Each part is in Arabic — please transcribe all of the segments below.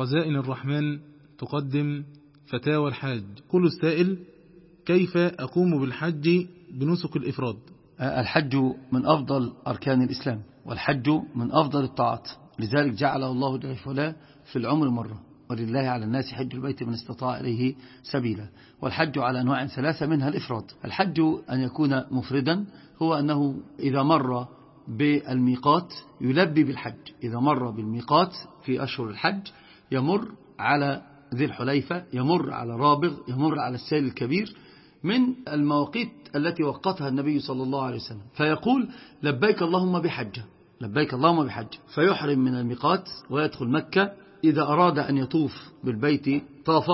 خزائن الرحمن تقدم فتاوى الحاج. كل السائل كيف أقوم بالحج بنسك الإفراد؟ الحج من أفضل أركان الإسلام والحج من أفضل الطاعات. لذلك جعل الله جل في العمر مرة ولله على الناس حج البيت من استطاع إليه سبيلا. والحج على أنواع ثلاثة منها الإفراد. الحج أن يكون مفردا هو أنه إذا مر بالميقات يلبي بالحج. إذا مر بالميقات في أشهر الحج يمر على ذي الحليفة يمر على رابغ يمر على السيل الكبير من المواقيت التي وقتها النبي صلى الله عليه وسلم. فيقول لبيك اللهم بحجة لبيك اللهم بحجة. فيحرم من الميقات ويدخل مكة إذا أراد أن يطوف بالبيت طاف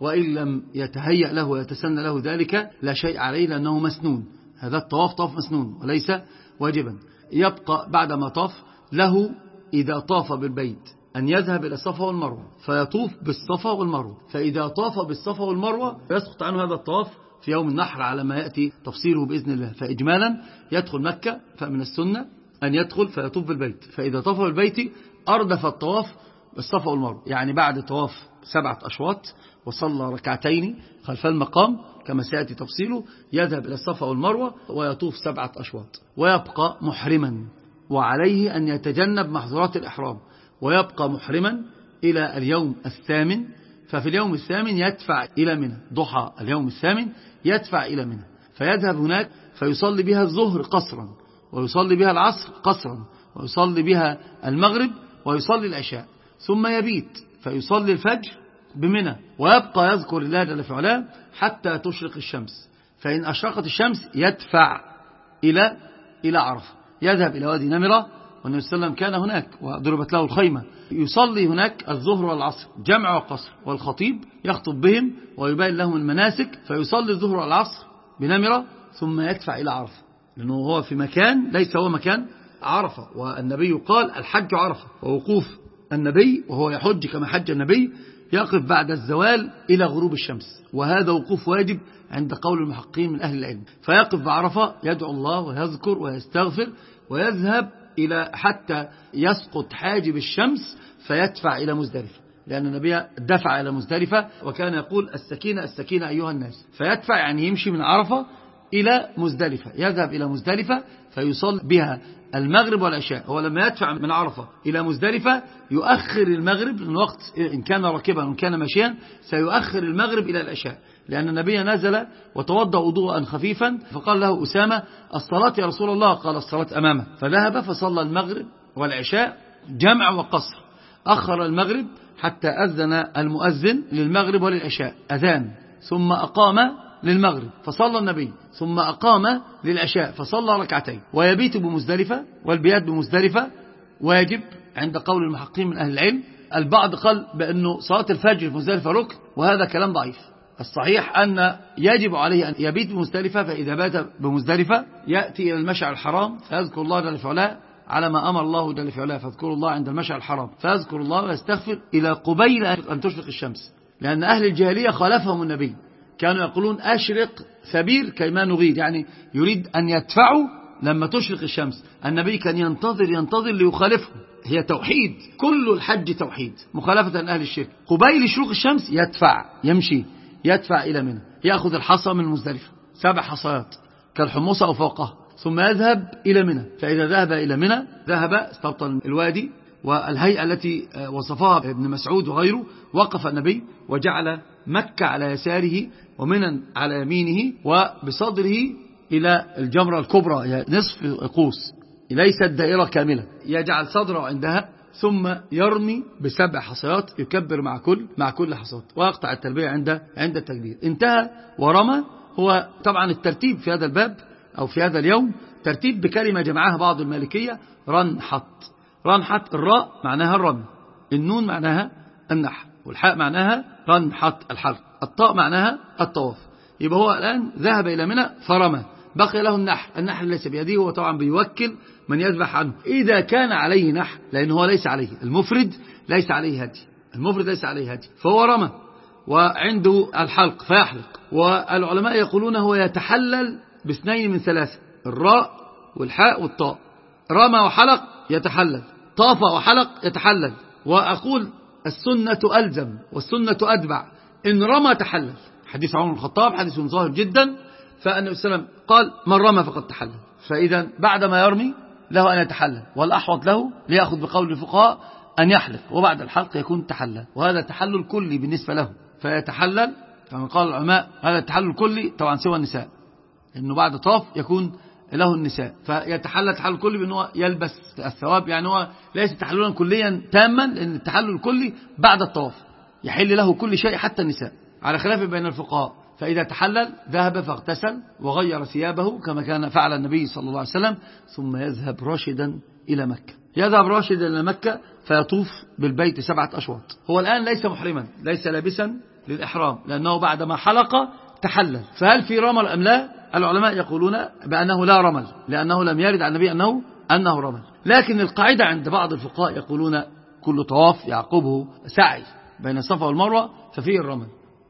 وإن لم يتهيأ له ويتسنى له ذلك لا شيء عليه لأنه مسنون. هذا الطواف طاف مسنون وليس واجبا. يبقى بعدما طاف له إذا طاف بالبيت. أن يذهب إلى الصفا والمروة فيطوف بالصفا والمروة. فإذا طاف بالصفا والمروة يسقط عنه هذا الطواف في يوم النحر على ما يأتي تفصيله بإذن الله. فإجمالا يدخل مكة فمن السنة أن يدخل فيطوف بالبيت. فإذا طاف بالبيت أردف الطواف بالصفا والمروة. يعني بعد طواف سبعة أشواط وصلى ركعتين خلف المقام كما سيأتي تفصيله يذهب إلى الصفا والمروة ويطوف سبعة أشواط. ويبقى محرما وعليه أن يتجنب محظورات الإحرام. ويبقى محرما إلى اليوم الثامن ففي اليوم الثامن يدفع إلى منى. ضحى اليوم الثامن يدفع إلى منى. فيذهب هناك فيصلي بها الظهر قصرا ويصلي بها العصر قصرا ويصلي بها المغرب ويصلي العشاء. ثم يبيت فيصلي الفجر بمنى. ويبقى يذكر الله جل في حتى تشرق الشمس. فإن أشرقت الشمس يدفع إلى إلى عرفة. يذهب إلى وادي نمرة والنبي صلى الله عليه وسلم كان هناك وضربت له الخيمة. يصلي هناك الظهر والعصر جمع وقصر والخطيب يخطب بهم ويبين لهم المناسك فيصلي الظهر والعصر بنمرة ثم يدفع إلى عرفة. لأنه هو في مكان ليس هو مكان عرفة. والنبي قال الحج عرفة ووقوف النبي وهو يحج كما حج النبي يقف بعد الزوال إلى غروب الشمس. وهذا وقوف واجب عند قول المحققين من أهل العلم. فيقف بعرفة يدعو الله ويذكر ويستغفر ويذهب إلى حتى يسقط حاجب الشمس فيدفع إلى مزدلفة. لأن النبي دفع إلى مزدلفة وكان يقول السكينة السكينة أيها الناس. فيدفع يعني يمشي من عرفة إلى مزدلفة. يذهب إلى مزدلفة فيصل بها المغرب والعشاء. هو لما يدفع من عرفة إلى مزدلفة يؤخر المغرب من وقت إن كان راكبا وإن كان ماشيا سيؤخر المغرب إلى العشاء. لأن النبي نزل وتوضأ وضوءا خفيفا فقال له أسامة الصلاة يا رسول الله؟ قال الصلاة أمامه. فذهب فصلى المغرب والعشاء جمع وقصر. أخر المغرب حتى أذن المؤذن للمغرب وللعشاء. أذان. ثم أقام للمغرب. فصلى النبي. ثم أقام للعشاء. فصلى ركعتين. ويبيت بمزدلفة والبيات بمزدلفة. واجب عند قول المحققين من أهل العلم. البعض قال بأنه صلاة الفجر في مزدلفة ركن وهذا كلام ضعيف. الصحيح أن يجب عليه أن يبيت بمزدلفة فإذا بات بمزدلفة يأتي إلى المشعر الحرام فيذكر الله جل في على ما أمر الله جل في علاه. فاذكروا الله عند المشعر الحرام. فيذكر الله ويستغفر إلى قبيل أن تشرق الشمس. لأن أهل الجاهلية خالفهم النبي. كانوا يقولون أشرق ثبير كيما نغير يعني يريد أن يدفعوا لما تشرق الشمس. النبي كان ينتظر ينتظر ليخالفهم. هي توحيد. كل الحج توحيد. مخالفة أهل الشرك. قبيل شروق الشمس يدفع يمشي. يدفع إلى منى يأخذ الحصى من المزدلفة سبع حصيات كالحمصة أو فوقها ثم يذهب إلى منى فإذا ذهب إلى منى ذهب استبطن الوادي والهيئة التي وصفها ابن مسعود وغيره وقف النبي وجعل مكة على يساره ومنا على يمينه وبصدره إلى الجمرة الكبرى نصف قوس ليست دائرة كاملة يجعل صدره عندها ثم يرمي بسبع حصيات يكبر مع كل مع كل حصات. ويقطع التربية عند عند التكبير. انتهى ورمى. هو طبعا الترتيب في هذا الباب أو في هذا اليوم ترتيب بكلمة جمعها بعض المالكية رنحط. رنحط الراء معناها الرمي. النون معناها النحر والحاء معناها رنحط الحلق الطاء معناها الطواف. يبقى هو الآن ذهب إلى منى فرمى. بقي له النحر النحر ليس بيده هو طبعا بيوكل من يذبح عنه. إذا كان عليه نحر لأنه هو ليس عليه. المفرد ليس عليه هدي. المفرد ليس عليه هدي. فهو رمى وعنده الحلق فيحلق. والعلماء يقولون هو يتحلل باثنين من ثلاثة الراء والحاء والطاء. رمى وحلق يتحلل. طاف وحلق يتحلل. وأقول السنة ألزم والسنة أتبع. إن رمى تحلل. حديث عمر الخطاب حديث ظاهر جدا. فالنبي صلى الله عليه وسلم قال من رمى فقد تحلل. فإذا بعد ما يرمي له أن يتحلل والأحوط له ليأخذ بقول الفقهاء أن يحلق وبعد الحلق يكون تحلل وهذا تحلل كلي بالنسبة له. فيتحلل كما قال العلماء هذا التحلل كلي طبعا سوى النساء إنه بعد طاف يكون له النساء. فيتحلل تحلل كلي بأنه يلبس الثواب يعني هو ليس تحللا كليا تاما لأن التحلل الكلي بعد الطواف يحل له كل شيء حتى النساء على خلاف بين الفقهاء. فإذا تحلل ذهب فاغتسل وغير ثيابه كما كان فعل النبي صلى الله عليه وسلم ثم يذهب راشدا إلى مكة. يذهب راشدا إلى مكة فيطوف بالبيت سبعة أشواط. هو الآن ليس محرما ليس لابسا للإحرام لأنه بعدما حلق تحلل. فهل في رمل أم لا؟ العلماء يقولون بأنه لا رمل لأنه لم يرد عن النبي أنه, أنه رمل. لكن القاعدة عند بعض الفقهاء يقولون كل طواف يعقبه سعي بين الصفا والمروة ففيه الرمل.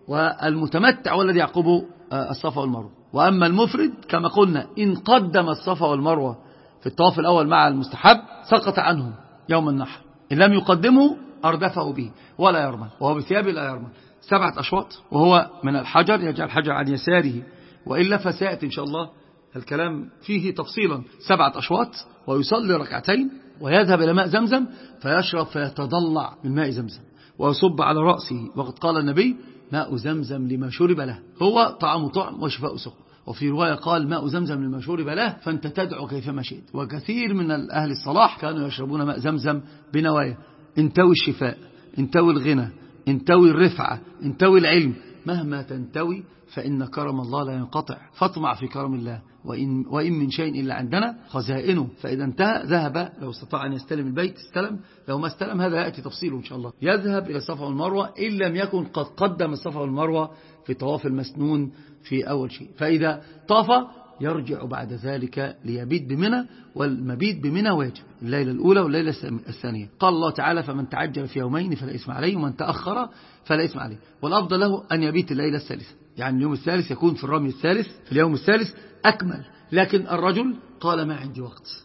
والمتمتع والذي يعقبه الصفا والمروة. وأما المفرد كما قلنا إن قدم الصفا والمروة في الطواف الأول مع المستحب سقط عنه يوم النحر. إن لم يقدمه أردفه به ولا يرمل وهو بثيابه لا يرمل سبعة أشواط وهو من الحجر يجعل الحجر عن يساره. وإلا فسيأتي إن شاء الله الكلام فيه تفصيلا. سبعة أشواط ويصلي ركعتين ويذهب إلى ماء زمزم فيشرب فيتضلع من ماء زمزم ويصب على رأسه. وقد قال النبي ماء زمزم لما شرب له. هو طعام طعم وشفاء سقم وفي رواية قال ماء زمزم لما شرب له فأنت تدعو كيفما شئت. وكثير من أهل الصلاح كانوا يشربون ماء زمزم بنوايا. انتوي الشفاء انتوي الغنى انتوي الرفعة انتوي العلم. مهما تنتوي فإن كرم الله لا ينقطع. فاطمع في كرم الله. وإن, وإن من شيء إلا عندنا خزائنه فإذا انتهى ذهب لو استطاع أن يستلم البيت استلم لو ما استلم هذا يأتي تفصيله إن شاء الله. يذهب إلى الصفا والمروة إن لم يكن قد قدم الصفا والمروة في طواف المسنون في أول شيء. فإذا طاف يرجع بعد ذلك ليبيت بمنى والمبيت بمنى واجب الليلة الأولى والليلة الثانية. قال الله تعالى فمن تعجل في يومين فلا إثم عليه ومن تأخر فلا إثم عليه. والأفضل له أن يبيت الليلة الثالثة. يعني اليوم الثالث يكون في الرمي الثالث في اليوم الثالث أكمل. لكن الرجل قال ما عندي وقت.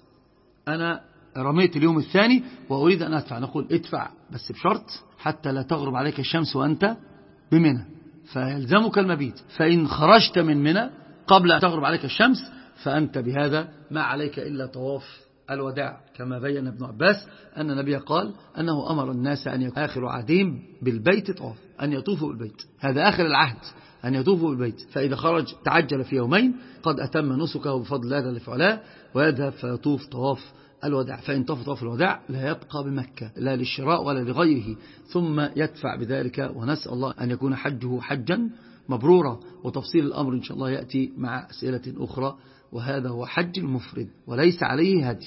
أنا رميت اليوم الثاني وأريد أن أدفع. نقول ادفع بس بشرط حتى لا تغرب عليك الشمس وأنت بمنى. فيلزمك المبيت. فإن خرجت من منى قبل أن تغرب عليك الشمس فأنت بهذا ما عليك إلا طواف الوداع. كما بين ابن عباس أن النبي قال أنه أمر الناس أن يكون آخر عهدهم بالبيت طواف أن يطوفوا بالبيت. هذا آخر العهد. أن يطوفوا بالبيت فإذا خرج تعجل في يومين قد أتم نسكه بفضل الله جل في ويذهب فيطوف طواف الوداع. فإن طاف طواف الوداع لا يبقى بمكة لا للشراء ولا لغيره. ثم يدفع بذلك ونسأل الله أن يكون حجه حجا مبرورا. وتفصيل الأمر إن شاء الله يأتي مع أسئلة أخرى وهذا هو حج المفرد وليس عليه هدي.